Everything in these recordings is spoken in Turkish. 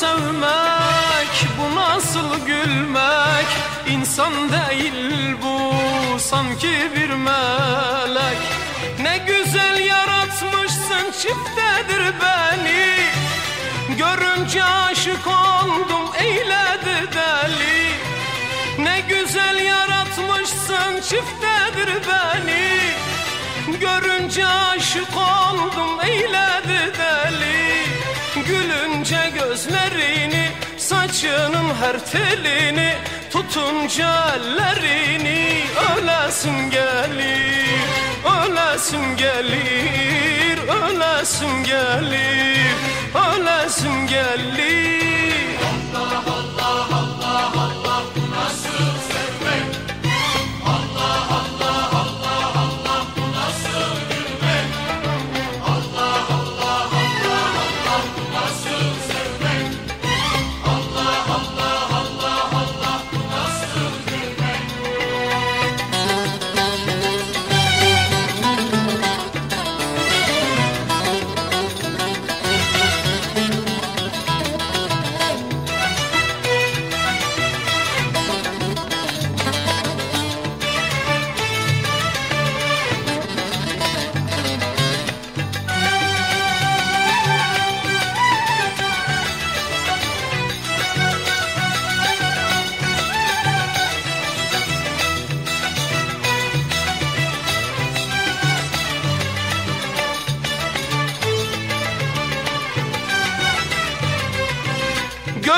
sevmek bu nasıl gülmek? İnsan değil bu sanki bir melek. Ne güzel yaratmışsın çiftedir beni. Görünce aşık oldum eyledi deli. Ne güzel yaratmışsın çiftedir beni. Görünce aşık oldum eyledi saçının her telini Tutunca ellerini. Ölesim gelir Ölesim gelir, ölesim gelir, ölesim gelir. Allah Allah Allah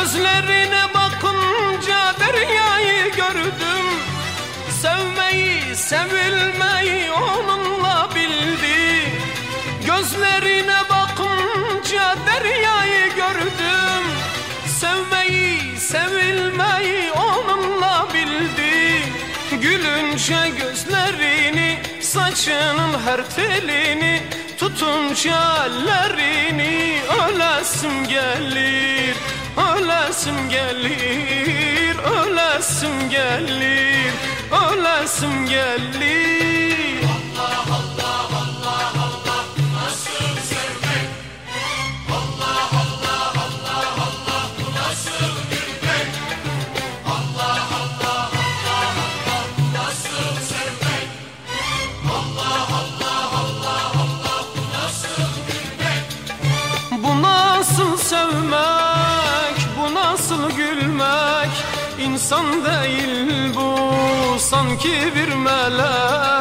Gözlerine bakınca deryayı gördüm. Sevmeyi, sevilmeyi onunla bildi Gözlerine bakınca deryayı gördüm. Sevmeyi, sevilmeyi onunla bildi Gülünce gözlerini, saçının her telini Tutunca ellerini ölesim gelir Ölesim gelir, ölesim gelir, ölesim gelir sevmek, bu nasıl gülmek? İnsan değil bu sanki bir melek